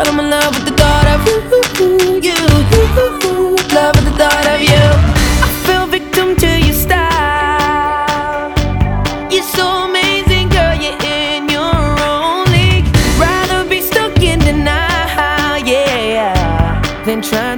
But I'm in love with the thought of you, you, you Love with the thought of you. I feel victim to your style. You're so amazing, girl, you're in your own league. Rather be stuck in denial, yeah Than try.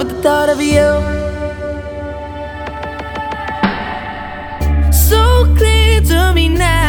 with the thought of you. So clear to me now.